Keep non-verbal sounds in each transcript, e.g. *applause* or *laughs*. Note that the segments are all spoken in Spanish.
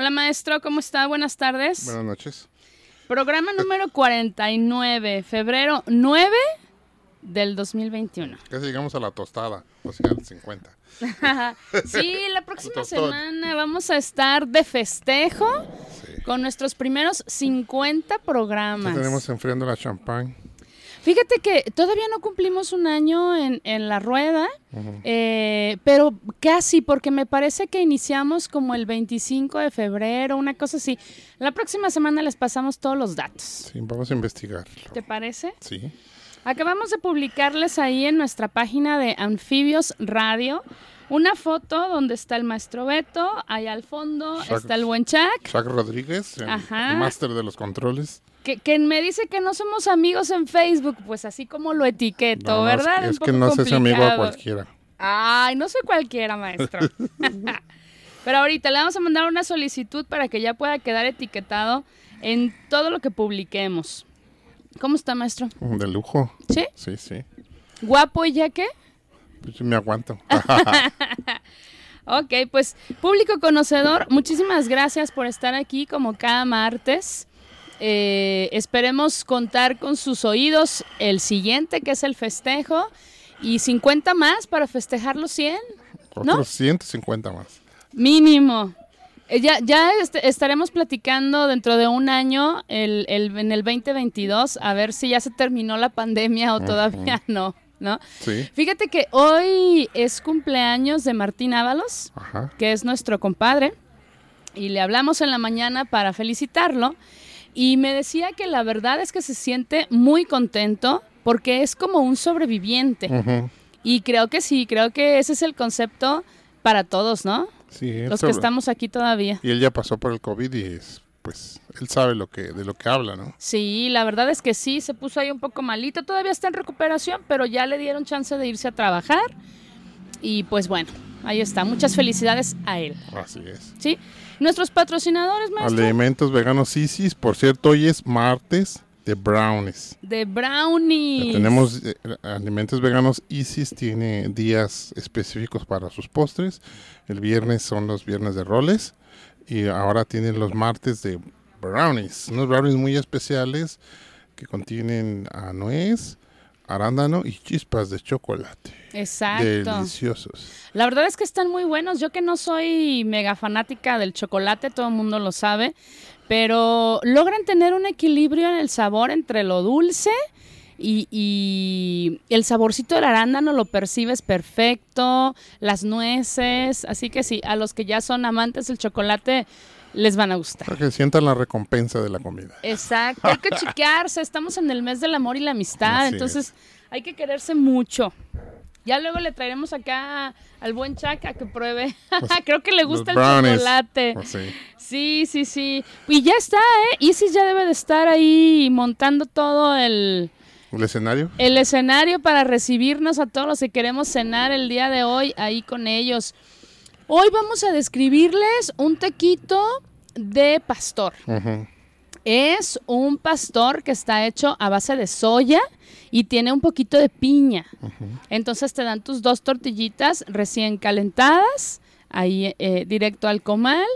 Hola maestro, ¿cómo está? Buenas tardes. Buenas noches. Programa número 49, febrero 9 del 2021. Casi llegamos a la tostada, o sea, al 50. *laughs* sí, la próxima semana vamos a estar de festejo Sí. con nuestros primeros 50 Ya programas. tenemos enfriando la champán. Fíjate que todavía no cumplimos un año en, en la rueda, eh, pero casi, porque me parece que iniciamos como el 25 de febrero, una cosa así. La próxima semana les pasamos todos los datos. Sí, vamos a investigar. ¿Te parece? Sí. Acabamos de publicarles ahí en nuestra página de Anfibios Radio una foto donde está el maestro Beto, ahí al fondo está el buen Chuck, Chuck Rodríguez, el, el máster de los controles. Que, que me dice que no somos amigos en Facebook, pues así como lo etiqueto, No, no, es ¿verdad? Es que no se hace amigo a cualquiera. Ay, no soy cualquiera, maestro. *laughs* Pero ahorita le vamos a mandar una solicitud para que ya pueda quedar etiquetado en todo lo que publiquemos. ¿Cómo está, maestro? De lujo. ¿Sí? Sí, sí. ¿Guapo y ya qué? Pues me aguanto. *laughs* *laughs* Ok, pues público conocedor, muchísimas gracias por estar aquí como cada martes. Eh, esperemos contar con sus oídos el siguiente, que es el festejo, y 50 más para festejar los 100, ¿No? Otros 150 más. mínimo. Eh, ya ya este- estaremos platicando dentro de un año, el, el- en el 2022, a ver si ya se terminó la pandemia o todavía *laughs* no, ¿no? Sí. Fíjate que hoy es cumpleaños de Martín Ábalos. Ajá. que es nuestro compadre, y le hablamos en la mañana para felicitarlo, y me decía que la verdad es que se siente muy contento porque es como un sobreviviente. Y creo que sí, creo que ese es el concepto para todos, ¿no? Sí, Los que estamos aquí todavía. Y él ya pasó por el COVID y es, pues él sabe lo que de lo que habla, ¿no? Sí, la verdad es que sí, se puso ahí un poco malito, todavía está en recuperación, pero ya le dieron chance de irse a trabajar. Y pues bueno, ahí está, muchas felicidades a él. Así es. ¿Sí? Nuestros patrocinadores, maestro. Alimentos veganos Isis, por cierto, hoy es martes de brownies. De Ya brownies. tenemos eh, alimentos veganos Isis, tiene días específicos para sus postres. El viernes son los viernes de roles y ahora tienen los martes de brownies, unos brownies muy especiales que contienen a nuez, arándano y chispas de chocolate. Exacto. Deliciosos. La verdad es que están muy buenos. Yo que no soy mega fanática del chocolate, todo el mundo lo sabe, pero logran tener un equilibrio en el sabor entre lo dulce y, y el saborcito del arándano lo percibes perfecto, las nueces, así que sí, a los que ya son amantes del chocolate les van a gustar. Para que sientan la recompensa de la comida. Exacto, hay que chiquearse, estamos en el mes del amor y la amistad, Así entonces hay que quererse mucho. Ya luego le traeremos acá al buen Chuck a que pruebe. *laughs* Creo que le gusta el brownies. chocolate. Pues sí. Sí, sí, sí. Y ya está, ¿eh? Isis ya debe de estar ahí montando todo el, ¿El escenario? el escenario para recibirnos a todos los que queremos cenar el día de hoy ahí con ellos. Hoy vamos a describirles un tequito de pastor. Es un pastor que está hecho a base de soya y tiene un poquito de piña. Entonces te dan tus dos tortillitas recién calentadas, ahí eh, directo al comal.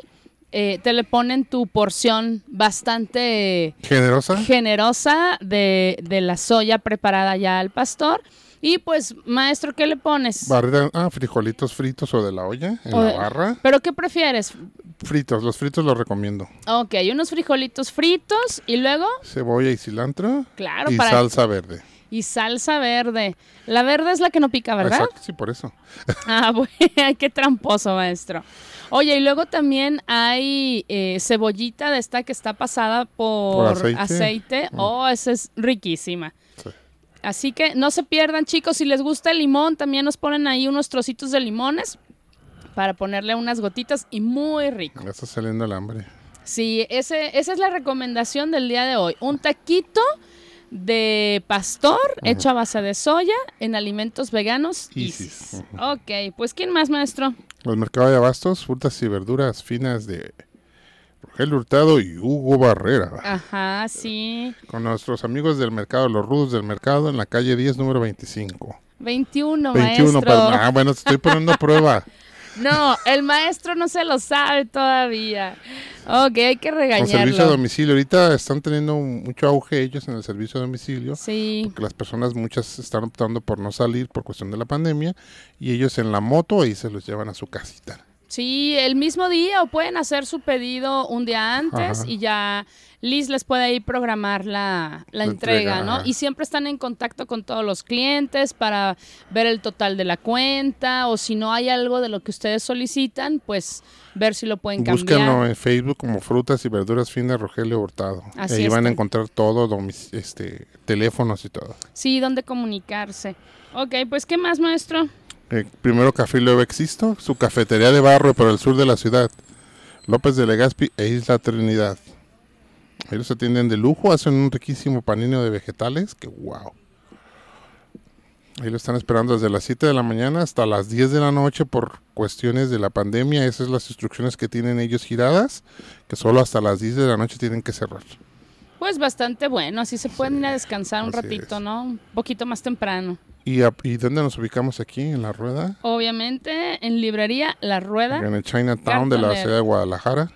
Eh, te le ponen tu porción bastante ¿Generosa? generosa de, de la soya preparada ya al pastor. Y pues, maestro, ¿qué le pones? Barrida, ah, frijolitos fritos o de la olla en O la de- barra. ¿Pero qué prefieres? Fritos, los fritos los recomiendo. Ok, unos frijolitos fritos y luego, Cebolla y cilantro claro, y para... salsa verde. Y salsa verde. La verde es la que no pica, ¿verdad? Exacto, sí, por eso. *laughs* Ah, *laughs* bueno, qué tramposo, maestro. Oye, y luego también hay eh, cebollita de esta que está pasada por, Por aceite. aceite. Oh, esa es riquísima. Sí. Así que no se pierdan, chicos. Si les gusta el limón, también nos ponen ahí unos trocitos de limones para ponerle unas gotitas y muy rico. Ya está saliendo el hambre. Sí, ese, esa es la recomendación del día de hoy. Un taquito de pastor hecho a base de soya en alimentos veganos Isis. Isis. Ok, pues ¿quién más, maestro? Los mercados de abastos, frutas y verduras finas de Rogelio Hurtado y Hugo Barrera. Ajá, sí. Con nuestros amigos del mercado, los rudos del mercado, en la calle 10, número 25. 21, 21, maestro. perdón. Ah, bueno, te estoy poniendo a prueba. *laughs* No, el maestro no se lo sabe todavía. Ok, hay que Con servicio a regañarlo. domicilio. Ahorita están teniendo mucho auge ellos en el servicio a domicilio. Sí, Porque las personas, muchas están optando por no salir por cuestión de la pandemia. Y ellos en la moto ahí se los llevan a su casita. Sí, el mismo día o pueden hacer su pedido un día antes Ajá. y ya Liz les puede ahí programar la, la La entrega, entrega, ¿no? ajá. Y siempre están en contacto con todos los clientes para ver el total de la cuenta o si no hay algo de lo que ustedes solicitan, pues ver si lo pueden cambiar. Búsquenlo en Facebook como Frutas y Verduras Finas Rogelio Hurtado. Así ahí van a encontrar todo, este, teléfonos y todo. Sí, dónde comunicarse. Ok, pues ¿qué más, maestro? Eh, primero Café Luego Existo, su cafetería de barro por el sur de la ciudad. López de Legazpi e Isla Trinidad. Ellos atienden de lujo, hacen un riquísimo panino de vegetales, que wow. Ahí lo están esperando desde las 7 de la mañana hasta las 10 de la noche por cuestiones de la pandemia. Esas son las instrucciones que tienen ellos giradas, que solo hasta las 10 de la noche tienen que cerrar. Pues bastante bueno, así se pueden ir a descansar un ratito, es. ¿no? Un poquito más temprano. ¿Y, a- ¿Y dónde nos ubicamos aquí? ¿En la rueda? Obviamente, en librería La Rueda. En el Chinatown de la ciudad de Guadalajara.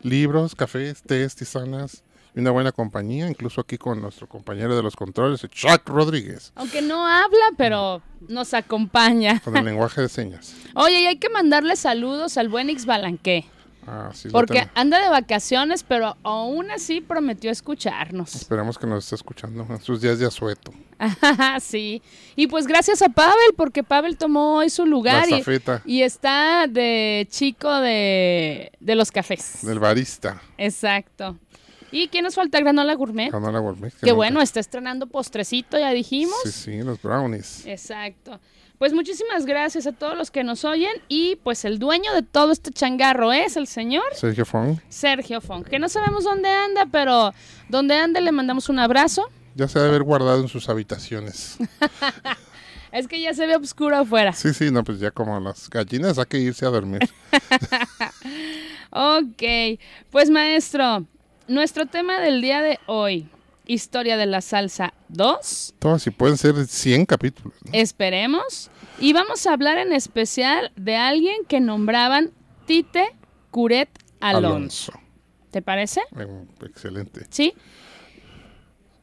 Libros, cafés, tés, tisanas y una buena compañía, incluso aquí con nuestro compañero de los controles, Chuck Rodríguez, Aunque no habla, pero nos acompaña. con el lenguaje de señas. *laughs* Oye, y hay que mandarle saludos al buen Ix Balanqué, Ah, sí, porque anda de vacaciones, pero aún así prometió escucharnos. Esperamos que nos esté escuchando en sus días de asueto. *laughs* sí. Y pues gracias a Pavel, porque Pavel tomó hoy su lugar La y, está de chico de, de los cafés. del barista. Exacto. ¿Y quién nos falta? Granola Gourmet. Canala Gourmet, que Que bueno, está estrenando postrecito, ya dijimos. Sí, sí, los brownies. Exacto. Pues muchísimas gracias a todos los que nos oyen y pues el dueño de todo este changarro es el señor Sergio Fong. Sergio Fon, que no sabemos dónde anda, pero donde ande le mandamos un abrazo. Ya se debe haber guardado en sus habitaciones. *laughs* Es que ya se ve oscuro afuera. Sí, sí, no, pues ya como las gallinas hay que irse a dormir. *laughs* Ok, pues maestro, nuestro tema del día de hoy, historia de la salsa 2, Todas, y pueden ser 100 capítulos. ¿no? esperemos, y vamos a hablar en especial de alguien que nombraban Tite Curet Alonso. ¿Te parece? Eh, excelente. ¿Sí?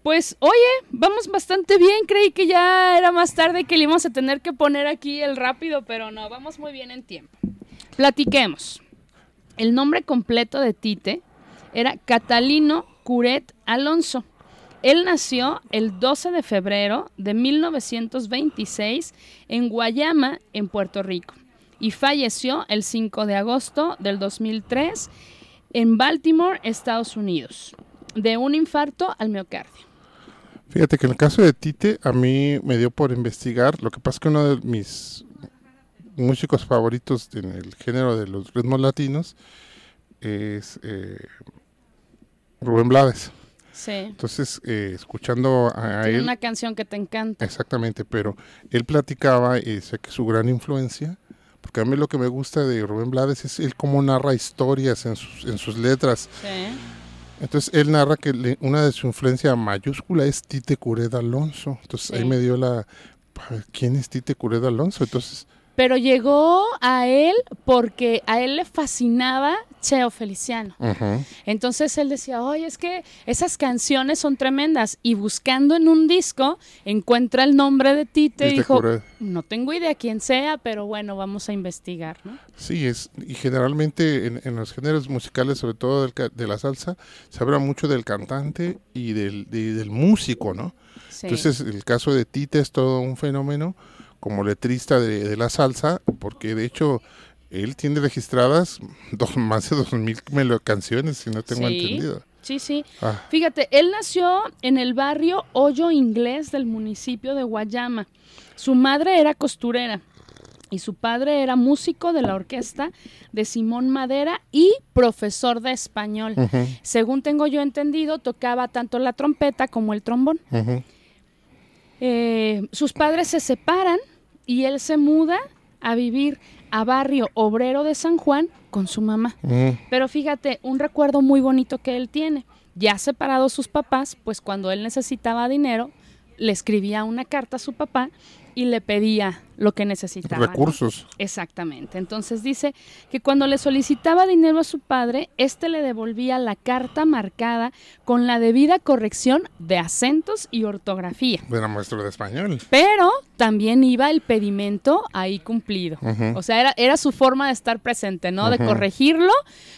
Pues, oye, vamos bastante bien. Creí que ya era más tarde que le íbamos a tener que poner aquí el rápido, pero no, vamos muy bien en tiempo. Platiquemos. El nombre completo de Tite era Catalino Curet Alonso. Él nació el 12 de febrero de 1926 en Guayama, en Puerto Rico, y falleció el 5 de agosto del 2003 en Baltimore, Estados Unidos, de un infarto al miocardio. Fíjate que en el caso de Tite, a mí me dio por investigar. Lo que pasa es que uno de mis músicos favoritos en el género de los ritmos latinos es eh, Rubén Blades. Sí. Entonces, eh, escuchando a, Tiene él, una canción que te encanta. exactamente, pero él platicaba y decía que su gran influencia, porque a mí lo que me gusta de Rubén Blades es él cómo narra historias en sus, en sus letras. Sí. Entonces él narra que le- una de su influencia mayúscula es Tite Curet Alonso. Entonces ahí me dio la... ¿Quién es Tite Curet Alonso? Entonces, Pero llegó a él porque a él le fascinaba Cheo Feliciano. Entonces él decía, oye, es que esas canciones son tremendas. Y buscando en un disco, encuentra el nombre de Tite y dijo, no tengo idea quién sea, pero bueno, vamos a investigar, ¿no? Sí, es, y generalmente en, en los géneros musicales, sobre todo del ca- de la salsa, se habla mucho del cantante y del, de- del músico, ¿no? Sí. Entonces el caso de Tite es todo un fenómeno como letrista de, de la salsa, porque de hecho él tiene registradas *laughs* dos, más de dos mil melo- canciones, si no tengo Sí. entendido. sí, sí. Ah, Fíjate, él nació en el barrio Hoyo Inglés del municipio de Guayama. Su madre era costurera y su padre era músico de la orquesta de Simón Madera y profesor de español. Según tengo yo entendido, tocaba tanto la trompeta como el trombón. ujú. Eh, sus padres se separan y él se muda a vivir a barrio obrero de San Juan con su mamá. Mm, Pero fíjate, un recuerdo muy bonito que él tiene. Ya separados sus papás, pues cuando él necesitaba dinero, le escribía una carta a su papá y le pedía lo que necesitaba. ¿no? Recursos. Exactamente. Entonces dice que cuando le solicitaba dinero a su padre, éste le devolvía la carta marcada con la debida corrección de acentos y ortografía. Era maestro de español. Pero también iba el pedimento ahí cumplido. O sea, era, era su forma de estar presente, ¿no? De corregirlo,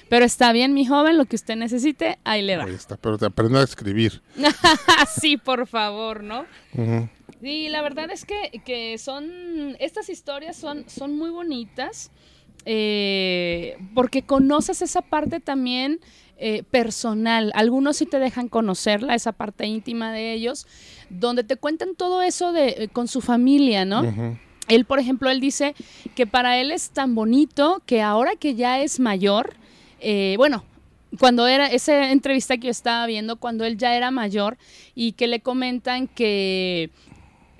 pero está bien, mi joven, lo que usted necesite, ahí le va. Ahí está, pero te aprende a escribir. *laughs* sí, por favor, ¿no? Sí, la verdad es que, que son, estas historias son, son muy bonitas eh, porque conoces esa parte también eh, personal. Algunos sí te dejan conocerla, esa parte íntima de ellos, donde te cuentan todo eso de, eh, con su familia, ¿no? Él, por ejemplo, él dice que para él es tan bonito que ahora que ya es mayor, bueno, cuando era esa entrevista que yo estaba viendo, cuando él ya era mayor y que le comentan que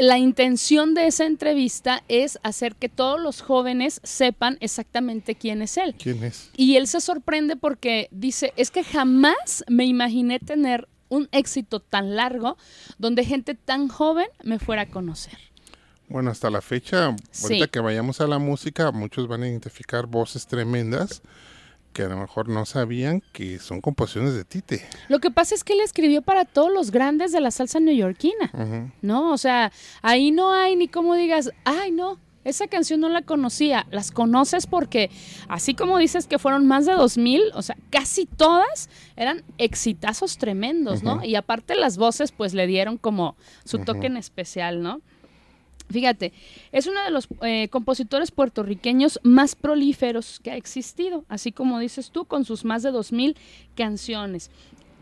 la intención de esa entrevista es hacer que todos los jóvenes sepan exactamente quién es él. ¿Quién es? Y él se sorprende porque dice, es que jamás me imaginé tener un éxito tan largo donde gente tan joven me fuera a conocer. Bueno, hasta la fecha, Sí. ahorita que vayamos a la música, muchos van a identificar voces tremendas que a lo mejor no sabían que son composiciones de Tite. Lo que pasa es que él escribió para todos los grandes de la salsa neoyorquina. ¿no? O sea, ahí no hay ni como digas, ay, no, esa canción no la conocía. Las conoces porque, así como dices que fueron más de 2000, o sea, casi todas eran exitazos tremendos, ¿no? Y aparte las voces, pues le dieron como su toque en especial, ¿no? Fíjate, es uno de los eh, compositores puertorriqueños más prolíferos que ha existido, así como dices tú, con sus más de 2.000 canciones.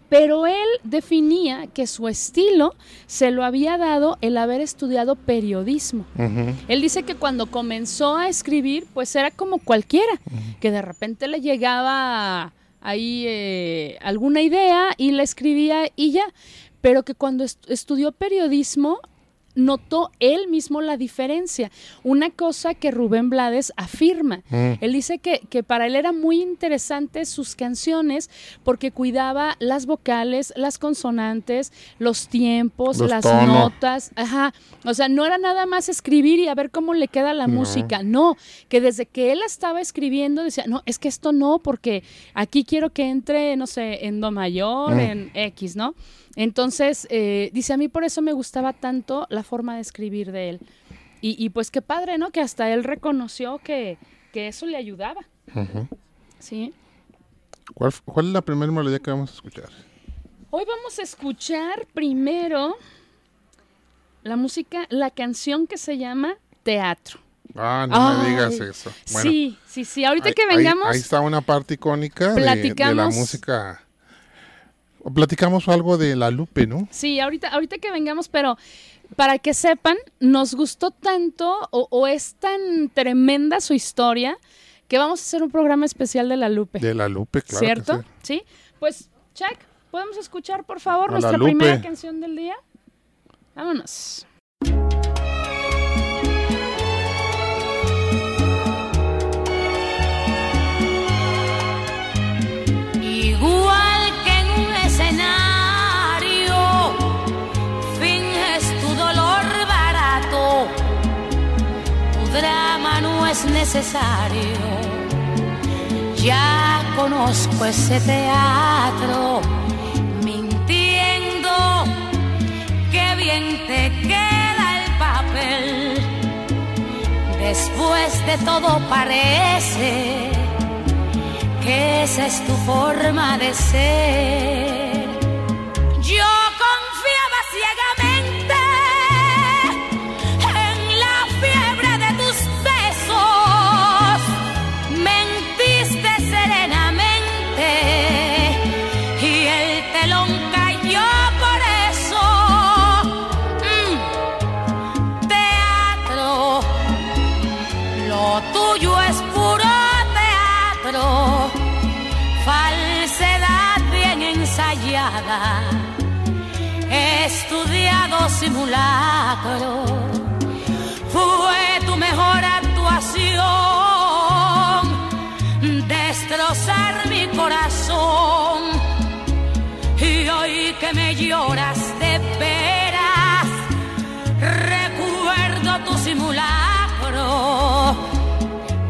Pero él definía que su estilo se lo había dado el haber estudiado periodismo. Él dice que cuando comenzó a escribir, pues era como cualquiera, que de repente le llegaba ahí eh, alguna idea y la escribía y ya, pero que cuando est- estudió periodismo notó él mismo la diferencia. Una cosa que Rubén Blades afirma. Mm. Él dice que, que para él era muy interesante sus canciones porque cuidaba las vocales, las consonantes, los tiempos, Los las notas. Ajá. O sea, no era nada más escribir y a ver cómo le queda la No. música. No, que desde que él estaba escribiendo decía, no, es que esto no, porque aquí quiero que entre, no sé, en Do mayor, Mm. en X, ¿no? Entonces, eh, dice, a mí por eso me gustaba tanto la forma de escribir de él. Y, y pues qué padre, ¿no? Que hasta él reconoció que, que eso le ayudaba. Sí. ¿Cuál, cuál es la primera melodía que vamos a escuchar? Hoy vamos a escuchar primero la música, la canción que se llama Teatro. Ah, no me digas eso. Bueno, sí, sí, sí. Ahorita ahí- que vengamos, Ahí, está una parte icónica de- de, la música. Platicamos algo de la Lupe, ¿no? sí, ahorita, ahorita que vengamos, pero para que sepan, nos gustó tanto o, o es tan tremenda su historia que vamos a hacer un programa especial de la Lupe. De la Lupe, claro. que ¿Cierto? sí. sí. Pues, Chuck, ¿podemos escuchar, por favor, A nuestra primera canción del día? Vámonos. Igual necesario. Ya conozco ese teatro, mintiendo, que bien te queda el papel. Después de todo parece que esa es tu forma de ser. Simulacro. Fue tu mejor actuación, destrozar mi corazón. Y hoy que me lloras de veras, recuerdo tu simulacro.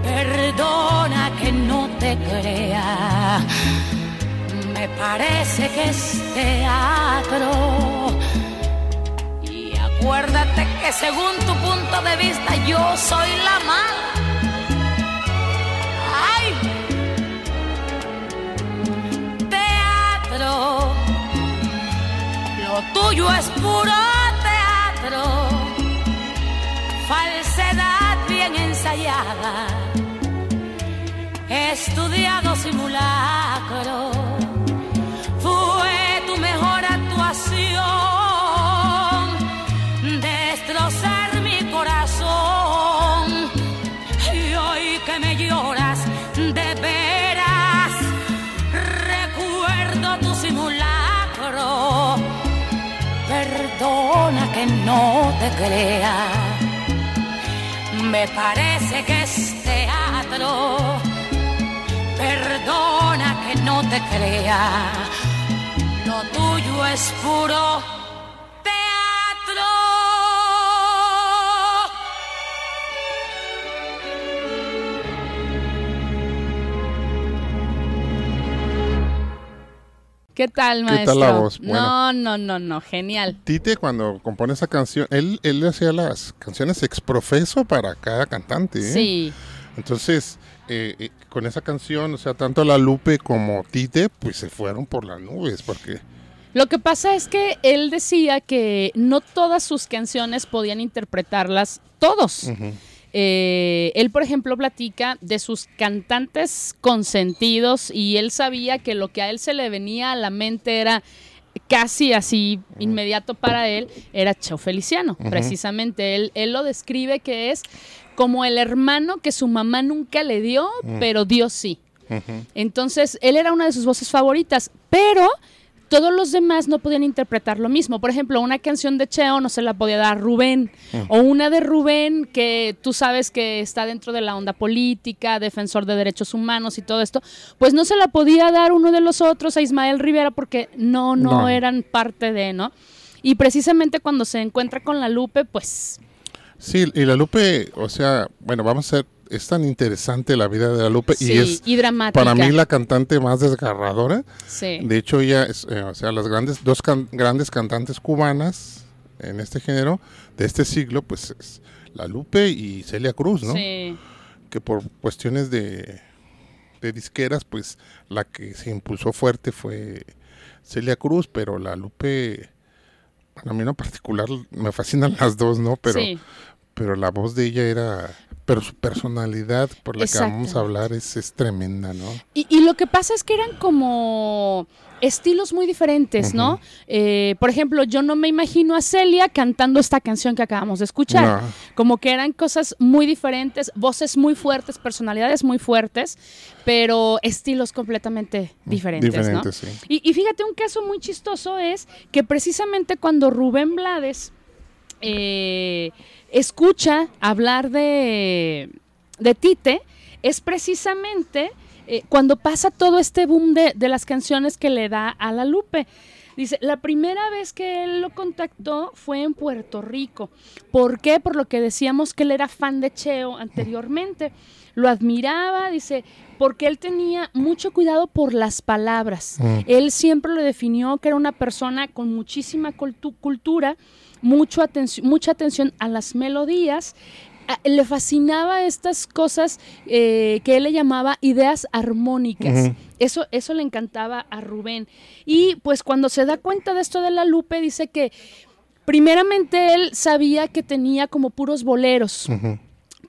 Perdona que no te crea me parece que es teatro. Acuérdate que según tu punto de vista yo soy la mala. ¡Ay! Teatro. Lo tuyo es puro teatro. Falsedad bien ensayada. Estudiado simulacro fue tu mejor actuación, no te crea, me parece que es teatro. Perdona que no te crea lo tuyo es puro ¿Qué tal, ¿Qué maestro? tal la voz? No, Bueno. no, no, no, genial. Tite cuando compone esa canción, él, él hacía las canciones exprofeso para cada cantante. ¿eh? Sí, Entonces, eh, eh, con esa canción, o sea, tanto la Lupe como Tite, pues se fueron por las nubes, porque... Lo que pasa es que él decía que no todas sus canciones podían interpretarlas todos. Eh, él, por ejemplo, platica de sus cantantes consentidos y él sabía que lo que a él se le venía a la mente era casi así inmediato para él, era Cheo Feliciano, precisamente. Él, él lo describe que es como el hermano que su mamá nunca le dio, pero Dios sí. Entonces, él era una de sus voces favoritas, pero todos los demás no podían interpretar lo mismo. Por ejemplo, una canción de Cheo no se la podía dar Rubén, o una de Rubén que tú sabes que está dentro de la onda política, defensor de derechos humanos y todo esto, pues no se la podía dar uno de los otros a Ismael Rivera porque no, no, No. eran parte de, ¿no? Y precisamente cuando se encuentra con la Lupe, pues Sí, y la Lupe, o sea, bueno, vamos a ver, es tan interesante la vida de la Lupe sí, y es y dramática. para mí la cantante más desgarradora. Sí. De hecho, ella es, eh, o sea, las grandes, dos can- grandes cantantes cubanas en este género de este siglo, pues es la Lupe y Celia Cruz, ¿no? Sí. Que por cuestiones de, de disqueras, pues la que se impulsó fuerte fue Celia Cruz, pero la Lupe, bueno, a mí en particular me fascinan las dos, ¿no? Pero, sí. Pero la voz de ella era, pero su personalidad por la que vamos a hablar es, es tremenda, ¿no? Y, y lo que pasa es que eran como estilos muy diferentes, ¿no? Eh, por ejemplo, yo no me imagino a Celia cantando esta canción que acabamos de escuchar. No. Como que eran cosas muy diferentes, voces muy fuertes, personalidades muy fuertes, pero estilos completamente diferentes, ¿no? Diferentes, sí. Y, y fíjate, un caso muy chistoso es que precisamente cuando Rubén Blades eh, escucha hablar de, de Tite, es precisamente eh, cuando pasa todo este boom de, de las canciones que le da a la Lupe. Dice, la primera vez que él lo contactó fue en Puerto Rico. ¿Por qué? Por lo que decíamos que él era fan de Cheo anteriormente. Lo admiraba, dice, porque él tenía mucho cuidado por las palabras. Mm. Él siempre lo definió que era una persona con muchísima cultu- cultura, mucho mucha atención a las melodías. Le fascinaba estas cosas eh, que él le llamaba ideas armónicas. Eso, eso le encantaba a Rubén. Y pues cuando se da cuenta de esto de la Lupe, dice que primeramente él sabía que tenía como puros boleros.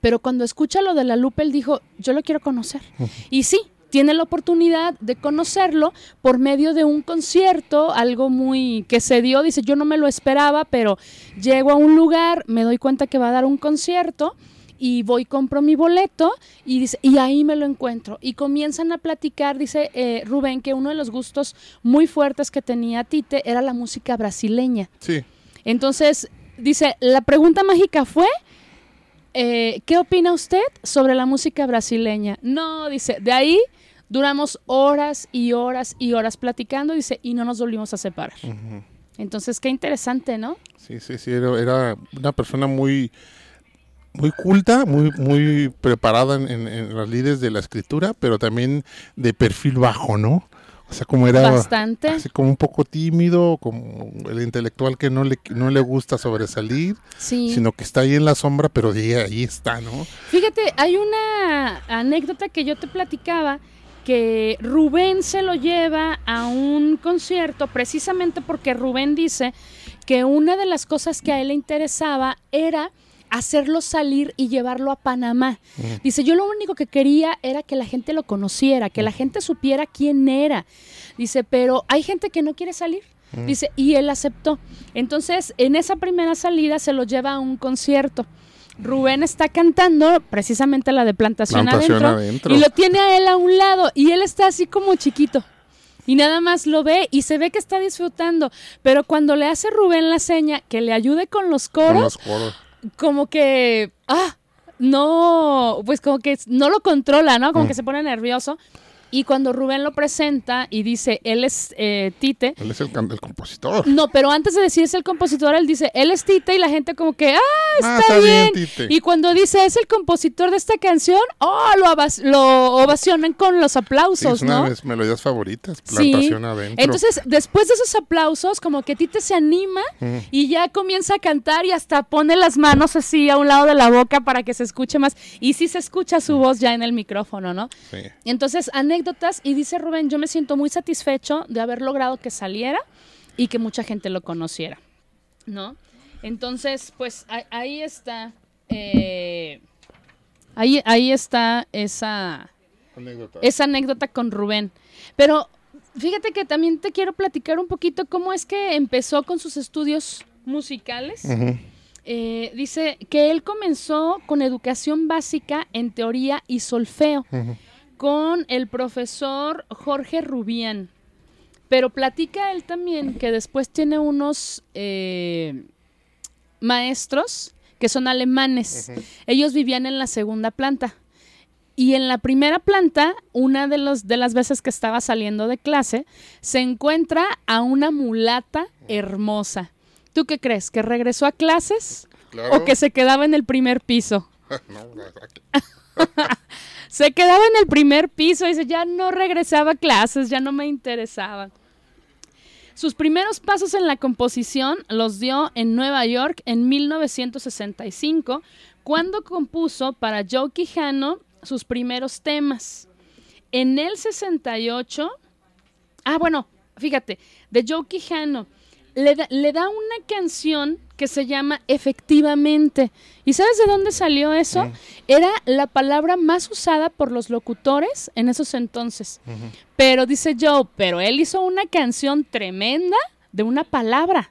Pero cuando escucha lo de la Lupe, él dijo, yo lo quiero conocer. Y sí, tiene la oportunidad de conocerlo por medio de un concierto, algo muy que se dio, dice, yo no me lo esperaba, pero llego a un lugar, me doy cuenta que va a dar un concierto y voy, compro mi boleto y dice, y ahí me lo encuentro. Y comienzan a platicar, dice eh, Rubén, que uno de los gustos muy fuertes que tenía Tite era la música brasileña. Sí. Entonces, dice, la pregunta mágica fue, eh, ¿qué opina usted sobre la música brasileña? No, dice, de ahí duramos horas y horas y horas platicando, dice, y no nos volvimos a separar. Entonces, qué interesante, ¿no? Sí, sí, sí, era, era una persona muy muy culta, muy, muy preparada en, las líderes de la escritura, pero también de perfil bajo, ¿no? O sea, como era Bastante. así como un poco tímido, como el intelectual que no le, no le gusta sobresalir, sino que está ahí en la sombra, pero ahí, ahí está, ¿no? Fíjate, hay una anécdota que yo te platicaba que Rubén se lo lleva a un concierto precisamente porque Rubén dice que una de las cosas que a él le interesaba era hacerlo salir y llevarlo a Panamá. Dice, yo lo único que quería era que la gente lo conociera, que la gente supiera quién era. Dice, pero hay gente que no quiere salir. Dice, y él aceptó. Entonces, en esa primera salida se lo lleva a un concierto. Rubén está cantando precisamente la de plantación, adentro, y lo tiene a él a un lado y él está así como chiquito y nada más lo ve y se ve que está disfrutando, pero cuando le hace Rubén la seña que le ayude con los coros, con los coros como que, ah, no, pues como que no lo controla, ¿no? Como mm. que se pone nervioso. Y cuando Rubén lo presenta y dice, él es eh, Tite. Él es el, compositor. No, pero antes de decir es el compositor, él dice, él es Tite y la gente como que, ah, ah está, bien. y cuando dice, es el compositor de esta canción, oh, lo, ovacionan con los aplausos, sí, es una de mis melodías favoritas, Plantación Adentro. Entonces, después de esos aplausos, como que Tite se anima y ya comienza a cantar y hasta pone las manos así a un lado de la boca para que se escuche más. Y sí se escucha su voz ya en el micrófono, ¿no? Sí. Entonces, anécdota y dice Rubén, yo me siento muy satisfecho de haber logrado que saliera y que mucha gente lo conociera, ¿no? Entonces, pues ahí está, eh, ahí, ahí está esa anécdota. esa anécdota con Rubén. Pero fíjate que también te quiero platicar un poquito cómo es que empezó con sus estudios musicales. Eh, dice que él comenzó con educación básica en teoría y solfeo con el profesor Jorge Rubián. Pero platica él también que después tiene unos eh, maestros que son alemanes. Ellos vivían en la segunda planta. Y en la primera planta, una de, los, de las veces que estaba saliendo de clase, se encuentra a una mulata hermosa. ¿Tú qué crees? ¿Que regresó a clases? ¿O que se quedaba en el primer piso? *laughs* *laughs* Se quedaba en el primer piso y dice, ya no regresaba a clases, ya no me interesaba. Sus primeros pasos en la composición los dio en Nueva York en 1965, cuando compuso para Joe Quijano sus primeros temas. En el 68, ah, bueno, fíjate, de Joe Quijano, le le da una canción que se llama efectivamente. ¿Y sabes de dónde salió eso? Era la palabra más usada por los locutores en esos entonces. Pero dice Joe, pero él hizo una canción tremenda de una palabra.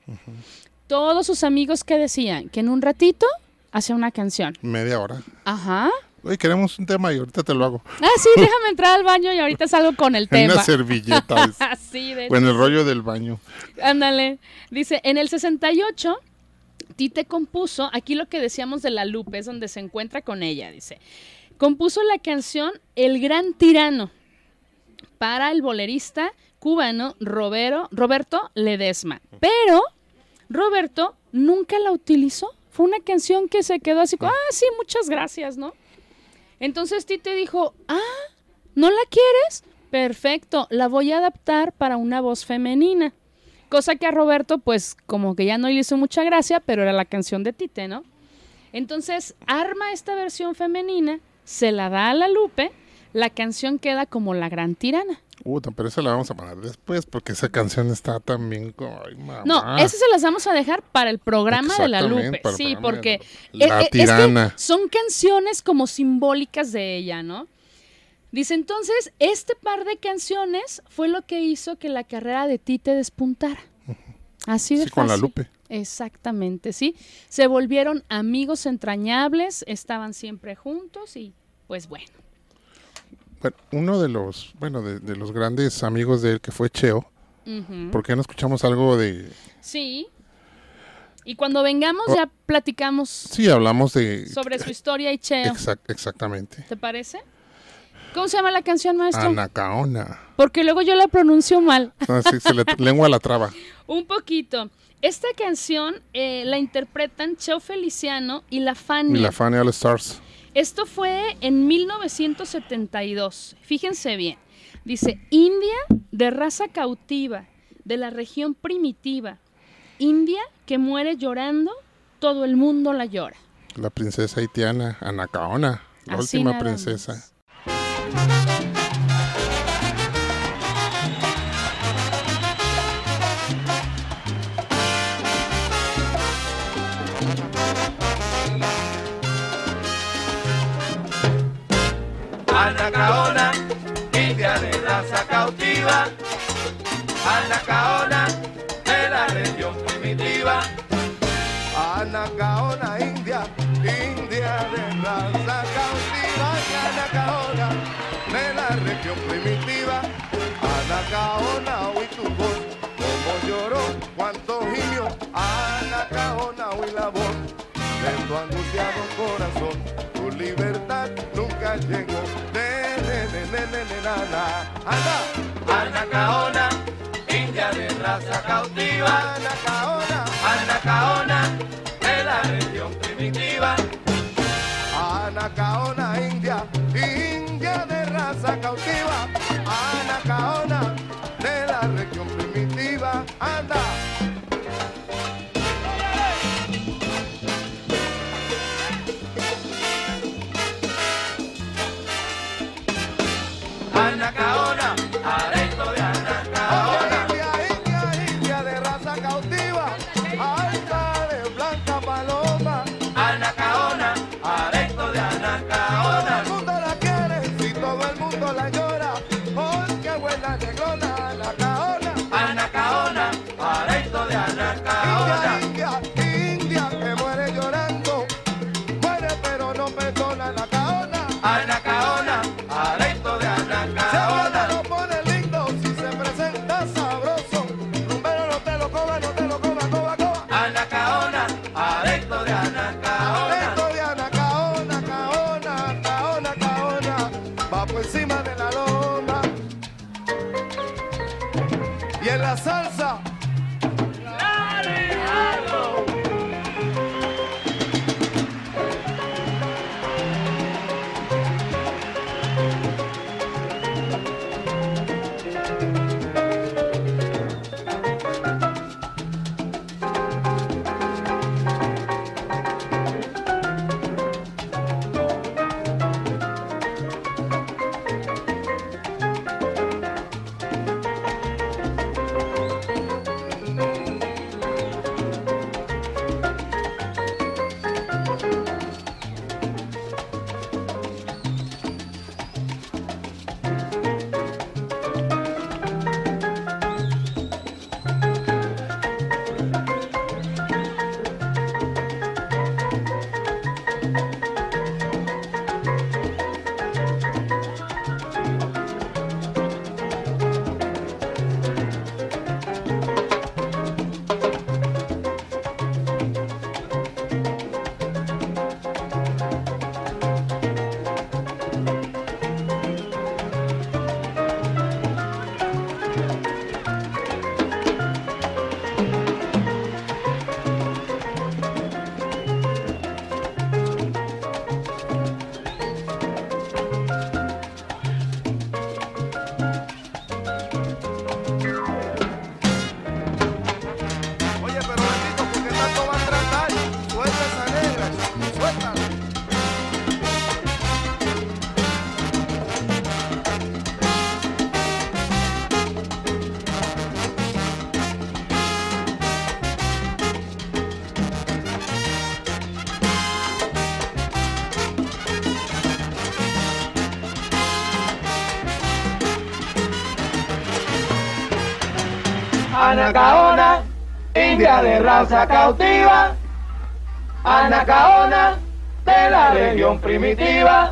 Todos sus amigos que decían que en un ratito hacía una canción. Media hora. Ajá. Oye, queremos un tema y ahorita te lo hago. Ah, sí, *laughs* déjame entrar al baño y ahorita salgo con el *laughs* tema. Una servilleta. *laughs* sí, de el rollo del baño. Ándale. Dice, en el 68 Tite compuso, aquí lo que decíamos de la Lupe es donde se encuentra con ella, dice, compuso la canción El Gran Tirano para el bolerista cubano Roberto Ledesma. Pero Roberto nunca la utilizó. Fue una canción que se quedó así, ah, sí, muchas gracias, ¿no? Entonces Tite dijo, ah, ¿no la quieres? Perfecto, la voy a adaptar para una voz femenina. Cosa que a Roberto, pues, como que ya no le hizo mucha gracia, pero era la canción de Tite, ¿no? Entonces, arma esta versión femenina, se la da a la Lupe, la canción queda como La Gran Tirana. Uh, pero esa la vamos a poner después porque esa canción está también como... No, esa se las vamos a dejar para el programa de la Lupe. Sí, porque la, tirana. son canciones como simbólicas de ella, ¿no? Dice entonces, este par de canciones fue lo que hizo que la carrera de Tite despuntara. Así de Sí, con la fácil. Lupe. Exactamente, sí. Se volvieron amigos entrañables, estaban siempre juntos y pues bueno. Bueno, uno de los, bueno, de, de los grandes amigos de él que fue Cheo, Ujú. ¿por qué no escuchamos algo de... Sí. Y cuando vengamos Oh. ya platicamos Sí, hablamos de... sobre su historia y Cheo. Exact- exactamente. ¿Te parece? ¿Cómo se llama la canción, maestro? Anacaona. Porque luego yo la pronuncio mal. Ah, sí, se le *laughs* lengua la traba. Un poquito. Esta canción eh, la interpretan Cheo Feliciano y La Y Fania. la Fanny All Stars. Esto fue en 1972. Fíjense bien. Dice, India de raza cautiva, de la región primitiva. India que muere llorando, todo el mundo la llora. La princesa haitiana, Anacaona. La Así última princesa. más. Cautiva. Anacaona, de la región primitiva. Anacaona, india, india de raza cautiva. Anacaona, de la región primitiva. Anacaona, oí tu voz, como lloró, cuánto gimió. Anacaona, oí la voz de tu angustiado corazón. Tu libertad nunca llegó. Ne, ne, ne, na, na. Anda, Anacaona, india de raza cautiva. Anacaona, Anacaona, de la región primitiva. Anacaona, Anacaona, india de raza cautiva, Anacaona de la región primitiva.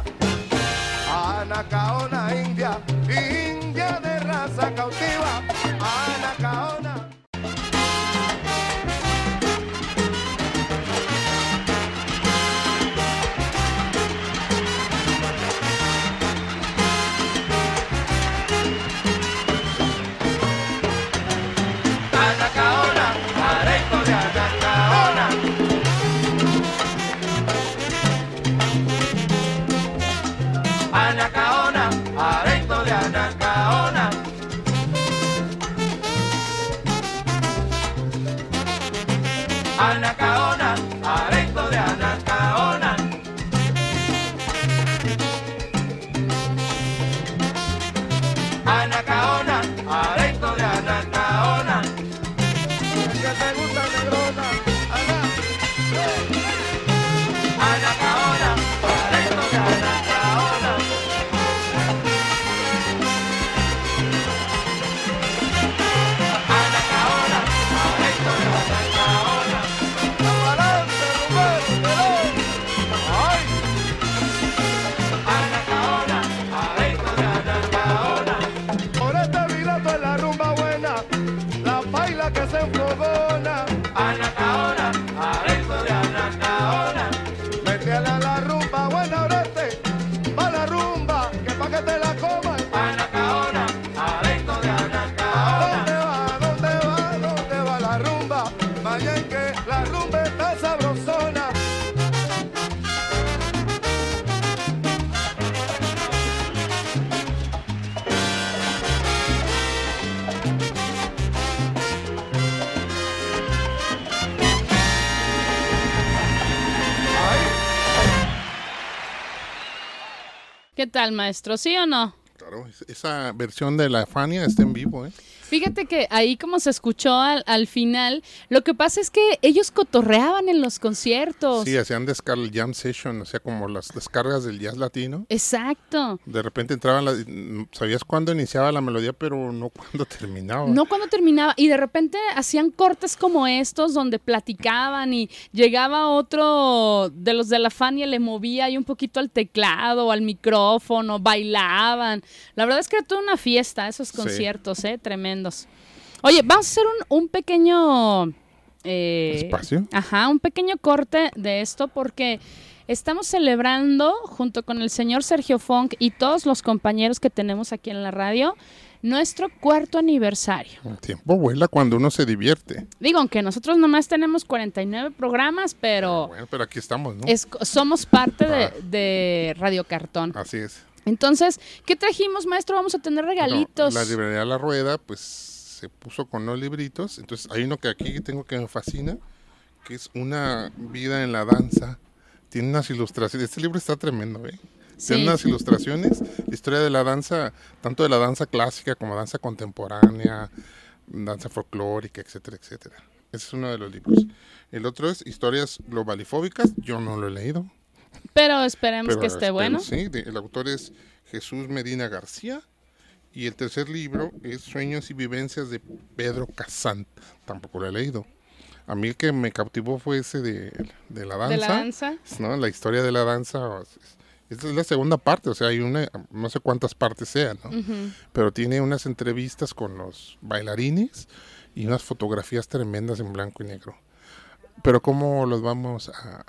Tal, maestro? ¿Sí o no? Claro, es- esa versión de la Fania está en vivo, ¿eh? Fíjate que ahí como se escuchó al, al final, lo que pasa es que ellos cotorreaban en los conciertos. Sí, hacían descarga jam session, o sea, como las descargas del jazz latino. Exacto. De repente entraban, la- sabías cuándo iniciaba la melodía, pero no *laughs* cuándo terminaba. No cuando terminaba. Y de repente hacían cortes como estos donde platicaban y llegaba otro de los de la Fania, le movía ahí un poquito al teclado, al micrófono, bailaban. La verdad es que era toda una fiesta esos Sí. conciertos, ¿eh? Tremendos. Oye, vamos a hacer un, un pequeño... eh, ¿Espacio? Ajá, un pequeño corte de esto porque estamos celebrando junto con el señor Sergio Funk y todos los compañeros que tenemos aquí en la radio nuestro cuarto aniversario. El tiempo vuela cuando uno se divierte. Digo, aunque nosotros nomás tenemos 49 programas, pero Bueno, pero aquí estamos, ¿no? es- somos parte de, Ah. de Radio Cartón. Así es. Entonces, ¿qué trajimos, maestro? Vamos a tener regalitos. La librería La Rueda, pues se puso con los libritos. Entonces hay uno que aquí tengo que me fascina, que es Una vida en la danza. Tiene unas ilustraciones. Este libro está tremendo, ¿eh? Sí. Tiene unas ilustraciones, historia de la danza, tanto de la danza clásica como danza contemporánea, danza folclórica, etcétera, etcétera. Ese es uno de los libros. El otro es Historias globalifóbicas. Yo no lo he leído. Pero esperemos Pero que esté espero, bueno. Sí, el autor es Jesús Medina García. Y el tercer libro es Sueños y Vivencias de Pedro Casant. Tampoco lo he leído. A mí el que me cautivó fue ese de, de la danza. De la danza. ¿no? La historia de la danza. es- Esta es la segunda parte, o sea, hay una, no sé cuántas partes sean, ¿no? Ujú. Pero tiene unas entrevistas con los bailarines y unas fotografías tremendas en blanco y negro. Pero ¿cómo los vamos a...?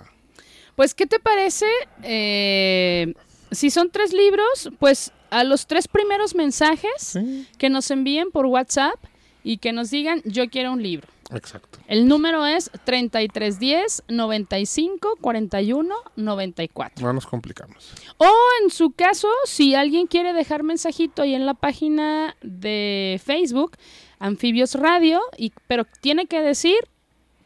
Pues, ¿qué te parece? eh, si son tres libros, pues a los tres primeros mensajes Sí, que nos envíen por WhatsApp y que nos digan, yo quiero un libro. exacto. El número es 3310 95 41 94. No nos complicamos. O en su caso, si alguien quiere dejar mensajito ahí en la página de Facebook, Anfibios Radio, y, pero tiene que decir,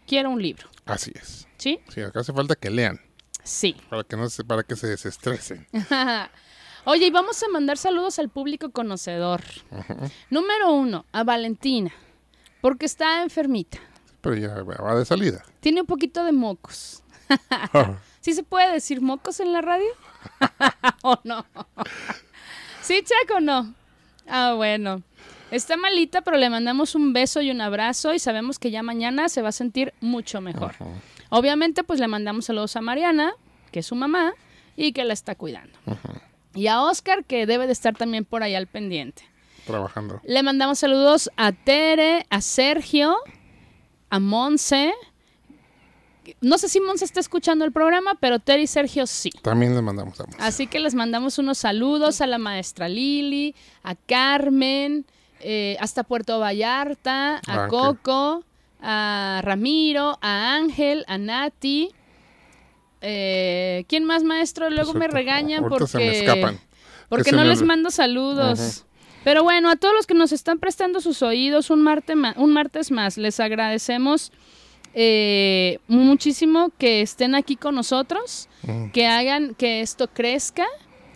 quiero un libro. Así es. ¿Sí? Sí, acá hace falta que lean Sí. para que no se, para que se desestresen. *laughs* Oye, y vamos a mandar saludos al público conocedor. Número uno, a Valentina, porque está enfermita. Pero ya va de salida. Tiene un poquito de mocos. *laughs* ¿Sí se puede decir mocos en la radio? *laughs* ¿O no? ¿Sí, Chaco, no? Ah, bueno. Está malita, pero le mandamos un beso y un abrazo y sabemos que ya mañana se va a sentir mucho mejor. Obviamente, pues le mandamos saludos a Mariana, que es su mamá, y que la está cuidando. Y a Oscar, que debe de estar también por ahí al pendiente. Trabajando. Le mandamos saludos a Tere, a Sergio, a Monse. No sé si Monse está escuchando el programa, pero Tere y Sergio sí. También le mandamos amor. Así que les mandamos unos saludos a la maestra Lili, a Carmen, eh, hasta Puerto Vallarta, a Ah. Coco, a Ramiro, a Ángel, a Nati. Eh, ¿Quién más, maestro? Luego Pues me regañan porque, se me escapan. porque se no me les mando saludos. Pero bueno, a todos los que nos están prestando sus oídos un, marte ma- un martes más, les agradecemos eh, muchísimo que estén aquí con nosotros, Mm. que hagan que esto crezca.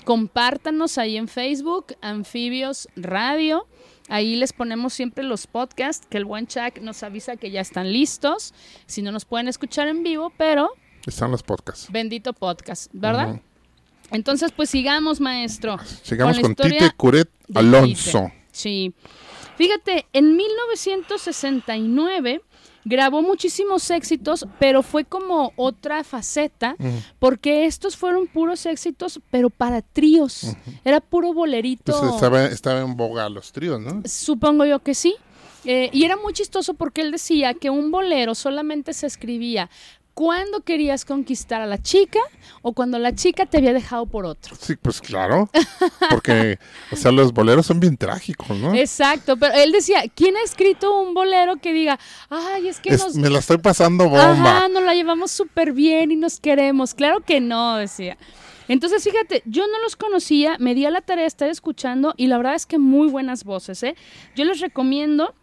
Compártanos ahí en Facebook, Anfibios Radio. Ahí les ponemos siempre los podcasts, que el buen Chuck nos avisa que ya están listos. Si no nos pueden escuchar en vivo, pero Están los podcasts. bendito podcast, ¿verdad? Entonces, pues sigamos, maestro. Sigamos la con, Tite Curet Alonso. Tite. Sí. Fíjate, en 1969 grabó muchísimos éxitos, pero fue como otra faceta, porque estos fueron puros éxitos, pero para tríos. Era puro bolerito. Pues estaba, estaba en boga los tríos, ¿no? Supongo yo que sí. Eh, y era muy chistoso porque él decía que un bolero solamente se escribía cuando querías conquistar a la chica o cuando la chica te había dejado por otro. Sí, pues claro. Porque, o sea, los boleros son bien trágicos, ¿no? Exacto, pero él decía, ¿quién ha escrito un bolero que diga, ay, es que Es- nos... Me la estoy pasando bomba. Ajá, nos la llevamos súper bien y nos queremos. Claro que no, decía. Entonces, fíjate, yo no los conocía, me di a la tarea de estar escuchando y la verdad es que muy buenas voces, ¿eh? Yo les recomiendo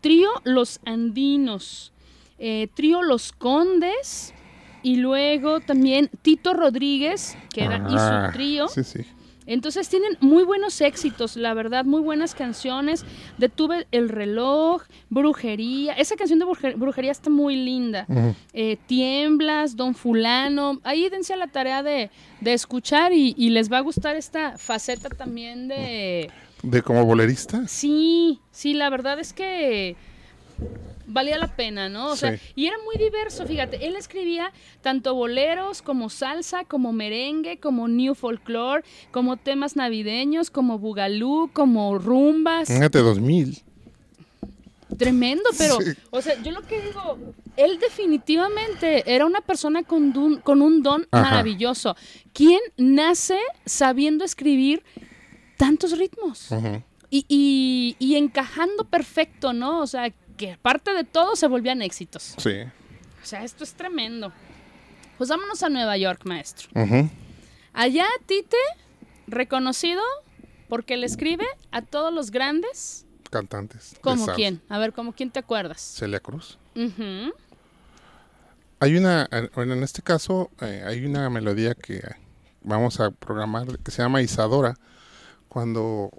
Trío Los Andinos, eh, Trío Los Condes y luego también Tito Rodríguez, que era, y Ah, su trío. Sí, sí. Entonces tienen muy buenos éxitos, la verdad, muy buenas canciones. Detuve el reloj, brujería. Esa canción de Bruje- brujería está muy linda. Eh, tiemblas, Don Fulano. Ahí dense a la tarea de, de escuchar y, y les va a gustar esta faceta también de... De como bolerista. Sí, sí, la verdad es que valía la pena, ¿no? O sea, y era muy diverso, fíjate, él escribía tanto boleros como salsa, como merengue, como new folklore, como temas navideños, como bugalú, como rumbas. Fíjate, 2000. Tremendo, pero, Sí. o sea, yo lo que digo, él definitivamente era una persona con, dun- con un don Ajá. maravilloso. ¿Quién nace sabiendo escribir tantos ritmos? Ujú. y, y- y encajando perfecto, ¿no? O sea, que aparte de todo se volvían éxitos. Sí. O sea, esto es tremendo. Pues vámonos a Nueva York, maestro. Allá Tite, reconocido porque le escribe a todos los grandes. Cantantes. ¿Como quién? A ver, ¿como quién te acuerdas? Celia Cruz. Hay una, bueno, en este caso, eh, hay una melodía que vamos a programar que se llama Isadora. Cuando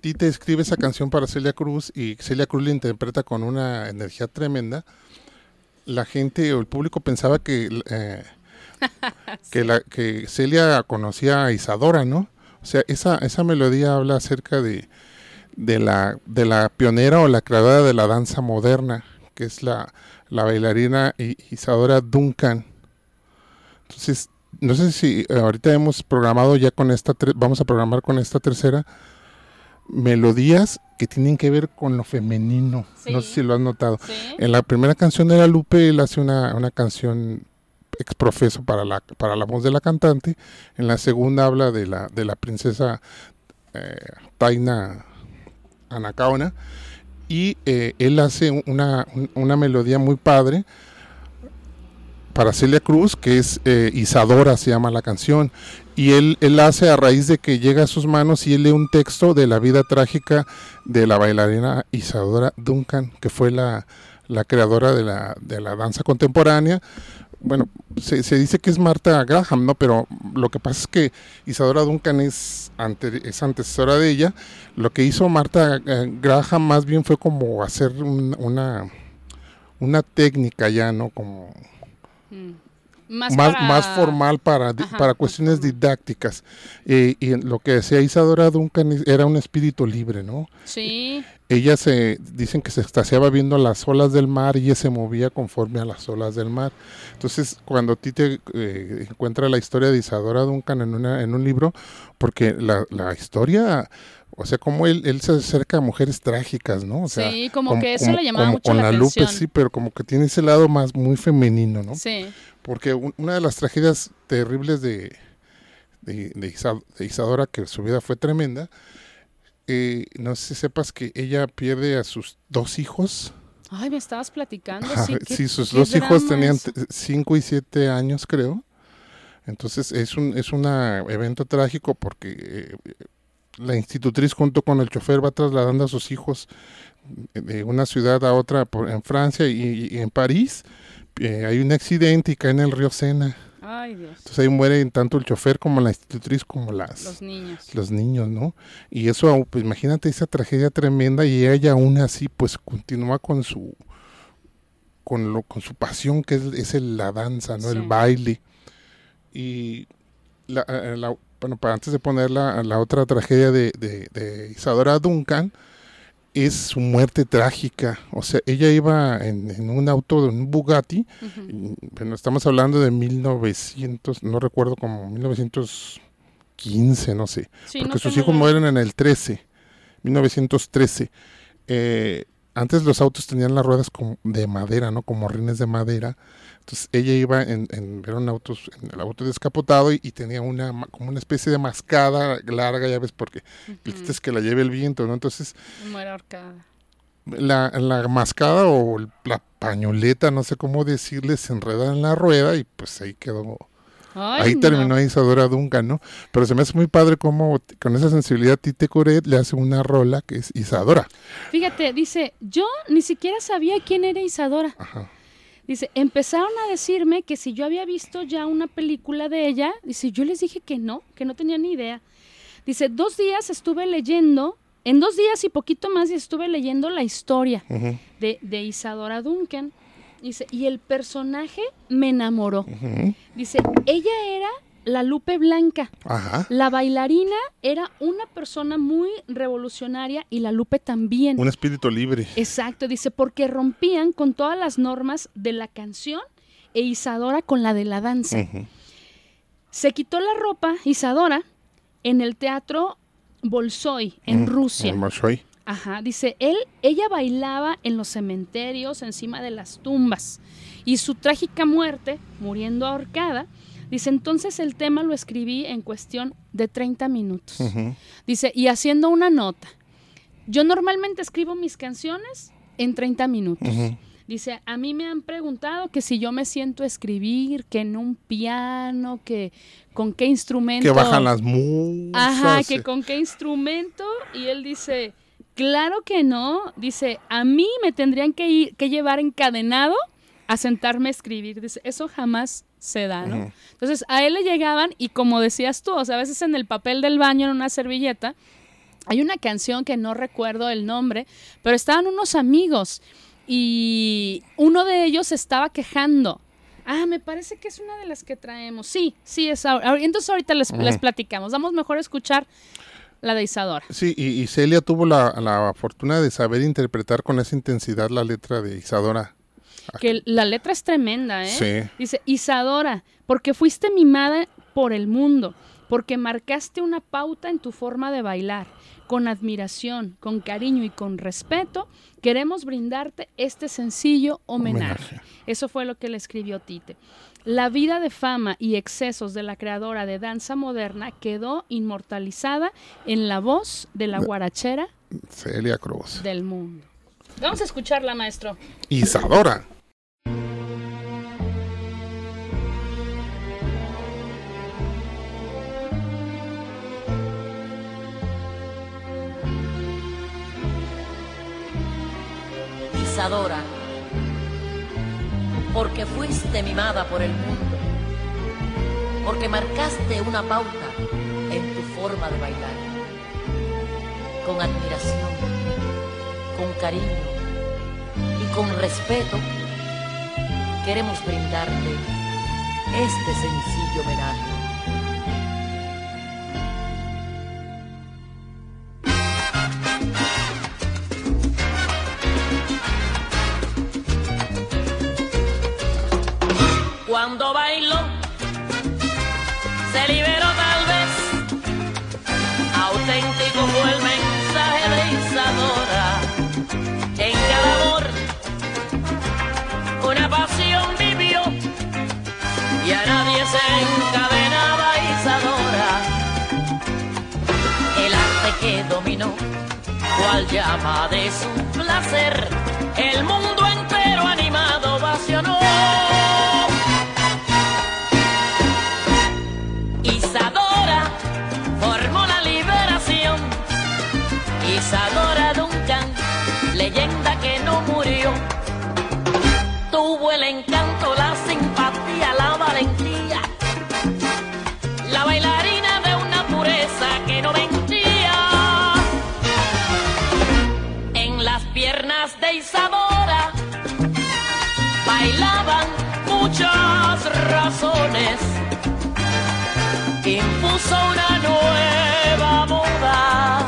Tite escribe esa canción para Celia Cruz y Celia Cruz la interpreta con una energía tremenda, la gente o el público pensaba que, eh, *laughs* que, la, que Celia conocía a Isadora, ¿no? O sea, esa, esa melodía habla acerca de, de, la, de la pionera o la creadora de la danza moderna, que es la, la bailarina Isadora Duncan. Entonces, no sé si ahorita hemos programado ya con esta, vamos a programar con esta tercera, melodías que tienen que ver con lo femenino. No sé si lo has notado. Sí. En la primera canción de la Lupe, él hace una, una canción exprofeso para la, para la voz de la cantante. En la segunda habla de la, de la princesa eh, Taina Anacaona. Y eh, él hace una, un- una melodía muy padre para Celia Cruz, que es eh, Isadora, se llama la canción. Y él, él hace a raíz de que llega a sus manos y lee un texto de la vida trágica de la bailarina Isadora Duncan, que fue la, la creadora de la, de la danza contemporánea. Bueno, se, dice que es Marta Graham, ¿no? Pero lo que pasa es que Isadora Duncan es, ante, es antecesora de ella. Lo que hizo Marta eh, Graham más bien fue como hacer un- una, una técnica ya, ¿no? Como Mm. Más más, para- más formal para, Ajá, para cuestiones didácticas. Eh, y lo que decía Isadora Duncan era un espíritu libre, ¿no? Sí, Ella se, dicen que se extasiaba viendo las olas del mar y ella se movía conforme a las olas del mar. Entonces, cuando Tite eh, encuentra la historia de Isadora Duncan en, una, en un libro, porque la, la historia, o sea, como él, él se acerca a mujeres trágicas, ¿no? O sea, Sí, como que eso le llamaba mucho con la la Lupe, atención. sí, pero como que tiene ese lado más muy femenino, ¿no? sí. Porque un- una de las tragedias terribles de, de, de Isa- de Isadora, que su vida fue tremenda, eh, no sé si sepas que ella pierde a sus dos hijos. Ay, me estabas platicando. Ajá, Sí, qué- sí, sus dos hijos tenían. 5 y 7 años, creo. Entonces es un es un evento trágico porque eh, la institutriz junto con el chofer va trasladando a sus hijos de una ciudad a otra por- en Francia y, y en París. eh, hay un accidente y cae en el río Sena. Ay, Dios. Entonces ahí mueren tanto el chofer como la institutriz como las Los niños. los niños, ¿no? Y eso, pues imagínate esa tragedia tremenda y ella aún así, pues continúa con su con lo con su pasión que es, es el- la danza, ¿no? El baile. Y la, eh, la- bueno, para antes de poner la, la otra tragedia de, de, de Isadora Duncan, es su muerte trágica. O sea, ella iba en, en un auto de un Bugatti, y, bueno, estamos hablando de 1900, no recuerdo como 1915, no sé, Sí, porque no sus hijos mueren en el 13, 1913. Eh, antes los autos tenían las ruedas como de madera, ¿no? Como rines de madera. Entonces ella iba en, en eran autos, en el auto descapotado y, y tenía una como una especie de mascada larga, ya ves, porque el chiste es que la lleve el viento, ¿no? Entonces Muere ahorcada. la, la mascada o la pañoleta, no sé cómo decirle, se enreda en la rueda y pues ahí quedó. Ay, ahí no. terminó Isadora Duncan, ¿no? Pero se me hace muy padre cómo con esa sensibilidad Tite Curet le hace una rola que es Isadora. Fíjate, dice, yo ni siquiera sabía quién era Isadora. Ajá. Dice, empezaron a decirme que si yo había visto ya una película de ella, dice, yo les dije que no, que no tenía ni idea. Dice, dos días estuve leyendo, en dos días y poquito más estuve leyendo la historia de, de Isadora Duncan. Dice, y el personaje me enamoró. Dice, ella era la Lupe Blanca. Ajá. La bailarina era una persona muy revolucionaria y la Lupe también. Un espíritu libre. Exacto, dice, porque rompían con todas las normas de la canción e Isadora con la de la danza. Se quitó la ropa, Isadora, en el teatro Bolshoi, en. Rusia. Bolshoi. Ajá, dice, él, ella bailaba en los cementerios, encima de las tumbas. Y su trágica muerte, muriendo ahorcada, dice, entonces el tema lo escribí en cuestión de 30 minutos. Dice, y haciendo una nota. Yo normalmente escribo mis canciones en 30 minutos. Dice, a mí me han preguntado que si yo me siento a escribir, que en un piano, que con qué instrumento. Que bajan las musas. Ajá, que con qué instrumento. Y él dice, claro que no. Dice, a mí me tendrían que, ir, que llevar encadenado a sentarme a escribir. Dice, eso jamás se da, ¿no? Entonces, a él le llegaban y como decías tú, o sea, a veces en el papel del baño, en una servilleta, hay una canción que no recuerdo el nombre, pero estaban unos amigos y uno de ellos estaba quejando. Ah, me parece que es una de las que traemos. Sí, sí, es ahora. Entonces ahorita les, les platicamos. Vamos mejor a escuchar la de Isadora. Sí, y, y Celia tuvo la, la fortuna de saber interpretar con esa intensidad la letra de Isadora. Que la letra es tremenda, ¿eh? Sí. Dice, Isadora, porque fuiste mimada por el mundo, porque marcaste una pauta en tu forma de bailar. Con admiración, con cariño y con respeto, queremos brindarte este sencillo homenaje. Homenaje. Eso fue lo que le escribió Tite. La vida de fama y excesos de la creadora de danza moderna quedó inmortalizada en la voz de la guarachera Celia Cruz. del mundo. Vamos a escucharla, maestro. Isadora. Isadora, porque fuiste mimada por el mundo, porque marcaste una pauta en tu forma de bailar, con admiración, con cariño y con respeto, queremos brindarte este sencillo homenaje. cual llama de su placer el mundo las razones, impuso una nueva moda.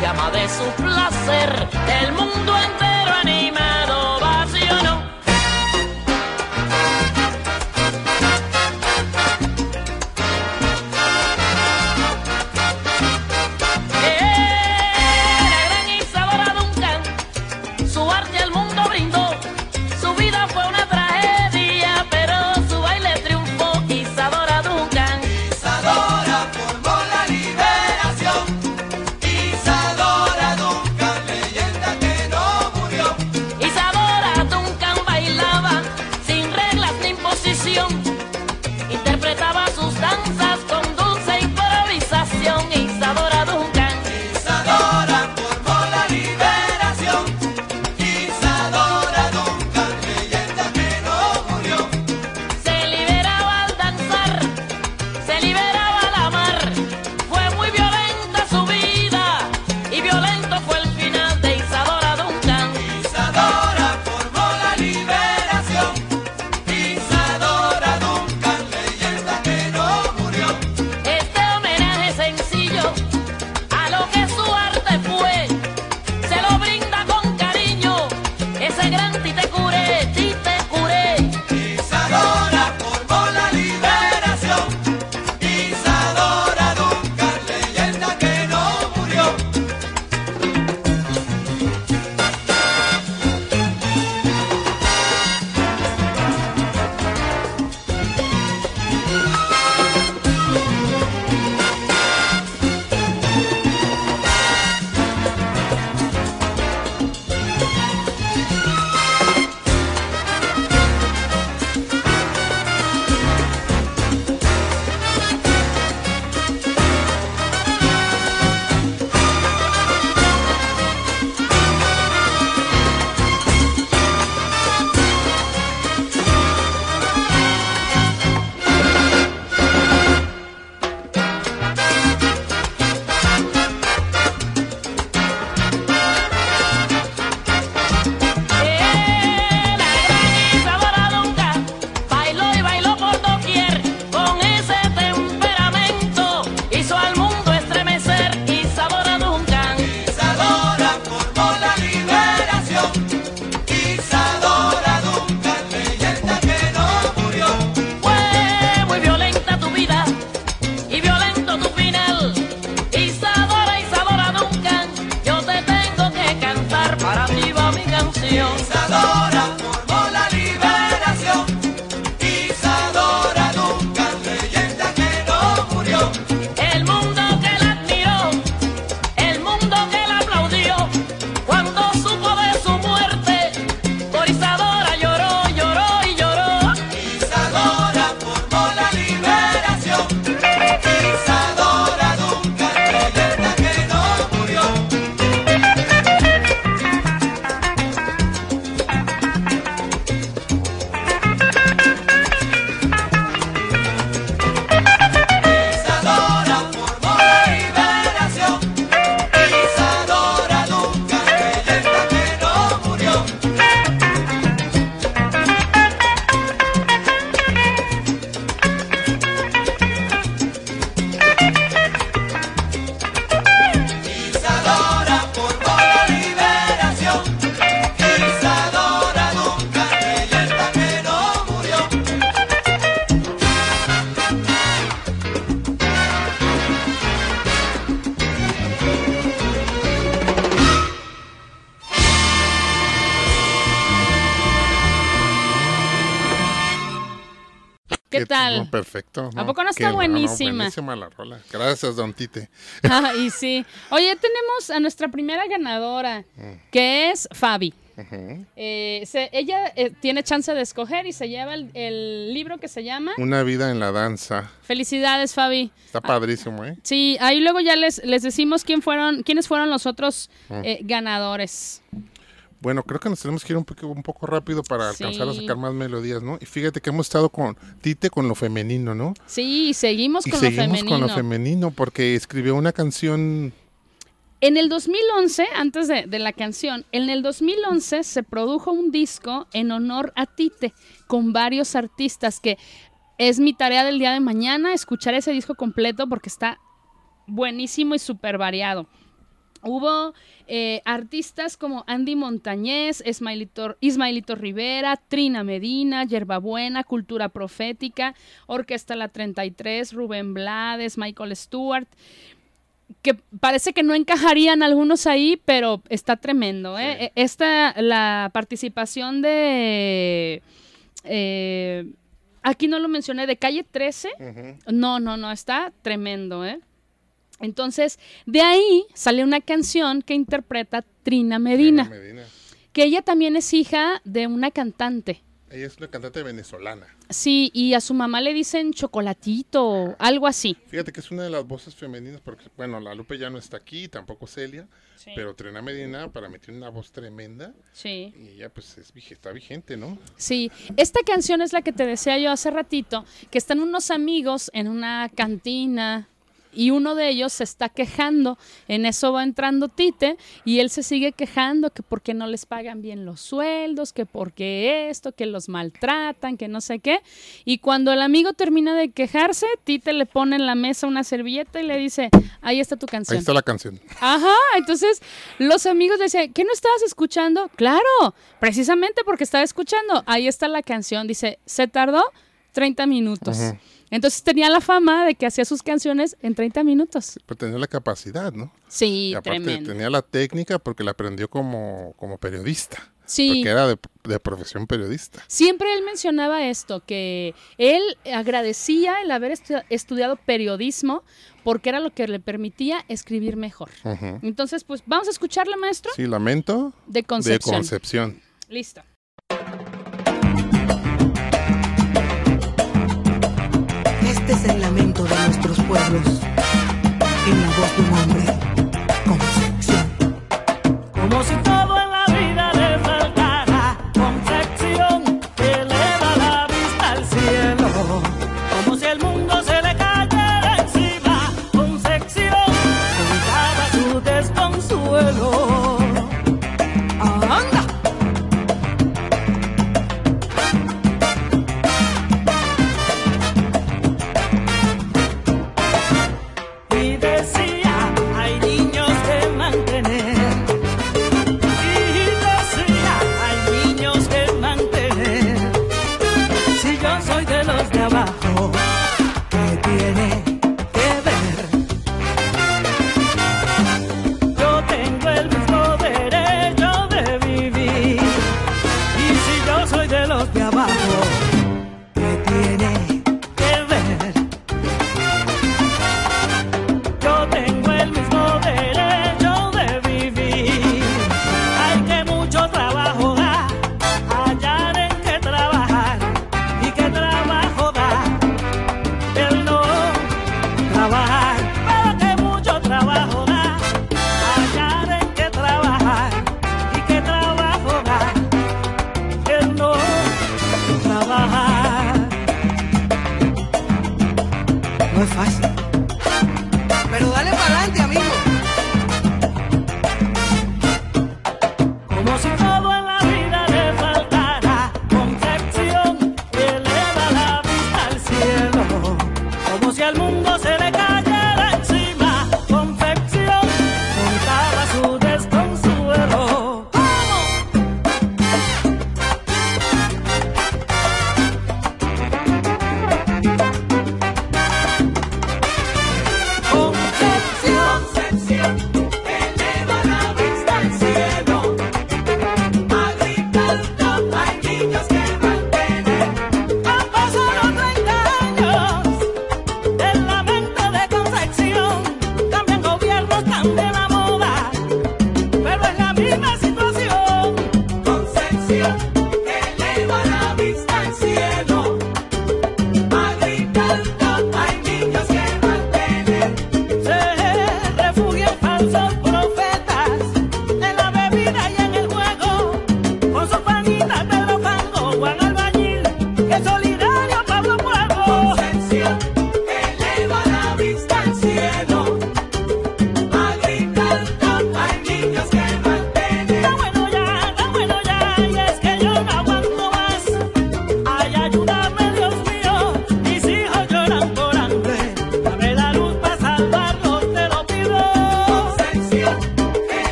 llama de su placer el mundo entero. Tal? no, perfecto. ¿A poco no está Qué- buenísima? buenísima la rola. Gracias, Don Tite. *laughs* Ah, y sí. Oye, tenemos a nuestra primera ganadora, que es Fabi. Eh, se- ella eh, tiene chance de escoger y se lleva el, el libro que se llama Una vida en la danza. Felicidades, Fabi. Está padrísimo, ¿eh? Sí, ahí luego ya les, les decimos quién fueron, quiénes fueron los otros Ah. eh, ganadores. Bueno, creo que nos tenemos que ir un poco, un poco rápido para Sí. alcanzar a sacar más melodías, ¿no? Y fíjate que hemos estado con Tite con lo femenino, ¿no? Sí, y seguimos y con seguimos lo femenino. con lo femenino porque escribió una canción En el 2011, antes de, de la canción, en el 2011 se produjo un disco en honor a Tite con varios artistas que es mi tarea del día de mañana escuchar ese disco completo porque está buenísimo y súper variado. Hubo eh, artistas como Andy Montañez, Ismailito, Ismailito Rivera, Trina Medina, Yerbabuena, Cultura Profética, Orquesta La 33, Rubén Blades, Michael Stewart que parece que no encajarían algunos ahí, pero está tremendo. ¿eh? E- Esta, la participación de... eh, aquí no lo mencioné, de Calle 13. No, no, no, está tremendo, ¿eh? Entonces, de ahí sale una canción que interpreta Trina Medina, Medina. que ella también es hija de una cantante. Ella es una cantante venezolana. Sí, y a su mamá le dicen chocolatito, algo así. Fíjate que es una de las voces femeninas porque, bueno, la Lupe ya no está aquí, tampoco Celia, Sí. pero Trina Medina para meter una voz tremenda Sí. y ella pues es, está vigente, ¿no? Sí, esta canción es la que te decía yo hace ratito, que están unos amigos en una cantina y uno de ellos se está quejando. En eso va entrando Tite y él se sigue quejando que porque no les pagan bien los sueldos, que porque esto, que los maltratan, que no sé qué. Y cuando el amigo termina de quejarse, Tite le pone en la mesa una servilleta y le dice, ahí está tu canción. Ahí está la canción. Ajá, entonces los amigos decían, ¿qué no estabas escuchando? Claro, precisamente porque estaba escuchando. Ahí está la canción, dice, se tardó 30 minutos. Entonces tenía la fama de que hacía sus canciones en 30 minutos. Pero tenía la capacidad, ¿no? Sí, y aparte tremendo. tenía la técnica porque la aprendió como, como periodista. Sí. Porque era de, de profesión periodista. Siempre él mencionaba esto, que él agradecía el haber estu- estudiado periodismo porque era lo que le permitía escribir mejor. Entonces, pues vamos a escucharla, maestro, Sí, lamento de Concepción. de Concepción. Listo. El lamento de nuestros pueblos. En la voz de un hombre, Concepción. Como si todo en la vida le faltara Concepción que eleva la vista al cielo Como si el mundo se le cayera encima Concepción contaba su desconsuelo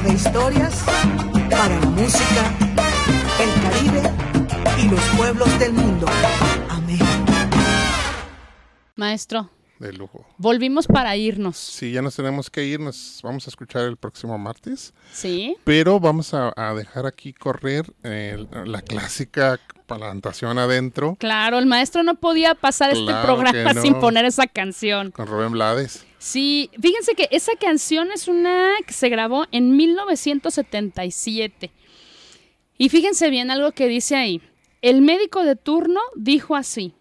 de historias para la música, el Caribe y los pueblos del mundo. Amén. Maestro, De lujo. volvimos para irnos. Sí, ya nos tenemos que ir, nos vamos a escuchar el próximo martes, ¿Sí? pero vamos a, a dejar aquí correr eh, la clásica plantación adentro Claro, el maestro no podía pasar este programa no. sin poner esa canción. con Rubén Blades. Sí, fíjense que esa canción es una que se grabó en 1977. Y fíjense bien algo que dice ahí. El médico de turno dijo así,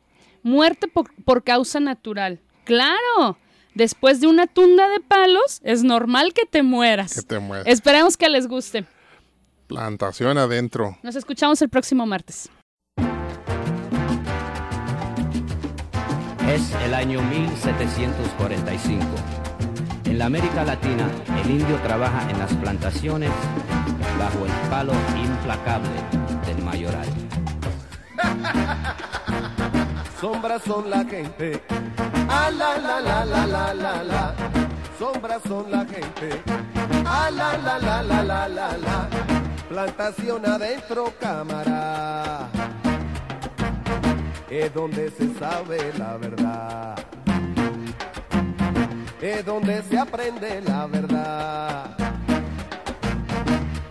muerte por, por causa natural. Claro, después de una tunda de palos es normal que te mueras. Que te mueras. Esperemos que les guste. Plantación adentro. Nos escuchamos el próximo martes. Es el año 1745. En la América Latina, el indio trabaja en las plantaciones bajo el palo implacable del mayoral. Sombras son la gente. Ah, la, la, la, la, la, la, la. Sombras son la gente. Ah, la, la, la, la, la, la, la. Plantación adentro, cámara. Es donde se sabe la verdad. Es donde se aprende la verdad.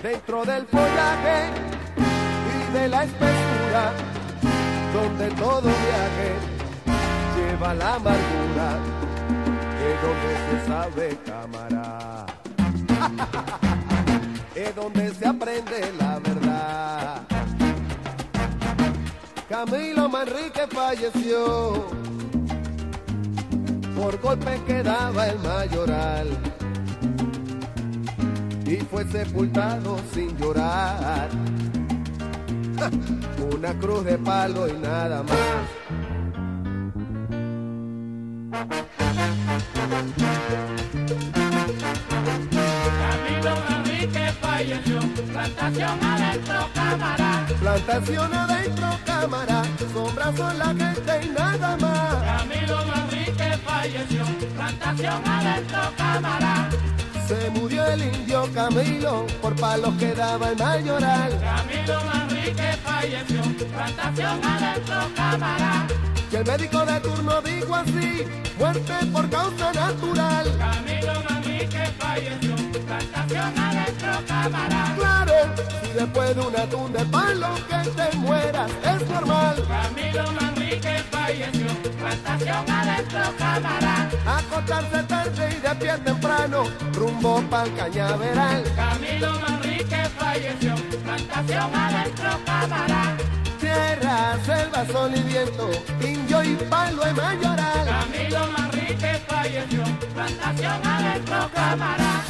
Dentro del follaje y de la espesura donde todo viaje lleva la amargura, es donde se sabe cámara, *laughs* es donde se aprende la verdad. Camilo Manrique falleció por golpe que daba el mayoral y fue sepultado sin llorar *laughs* una cruz de palo y nada más. Camilo Manrique falleció, plantación adentro cámara. Plantación adentro, cámara, sombras son la gente y nada más. Camilo Manrique falleció, plantación adentro cámara. Se murió el indio Camilo por palos que daba el mayoral. Camilo Manrique falleció, plantación adentro cámara. Y el médico de turno dijo así, muerte por causa natural. Camilo Manrique falleció, plantación adentro cámara. Claro, si después de una tunda de palo que te mueras es normal. Camilo Manrique falleció, plantación adentro cámara. Acostarse tarde y de pie temprano, rumbo pa'l cañaveral. Camilo Manrique falleció, plantación adentro cámara. Tierra, selva, sol y viento, indio y palo y mayoral. Camilo Manrique falleció, plantación adentro cámara.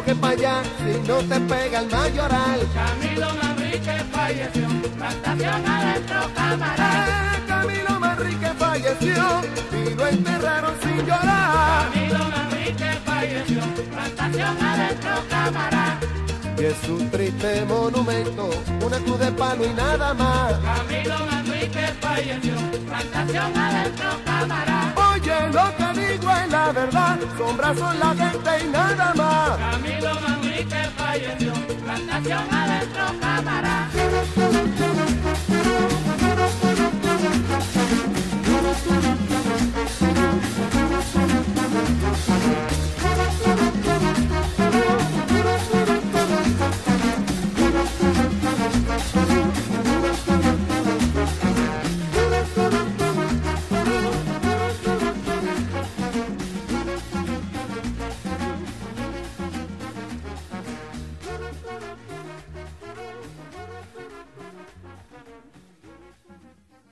Café y coge pa' allá, si no te pega el mayoral. Camilo Manrique falleció, plantación adentro cámara. Ah, Camilo Manrique falleció y lo enterraron sin llorar. Camilo Manrique falleció, plantación adentro cámara. Y es un triste monumento, una cruz de palo y nada más. Camilo Manrique falleció, plantación adentro cámara. Oye, lo digo es la verdad, sombras son la gente y nada más. Camilo Manrique falleció, plantación adentro cámara.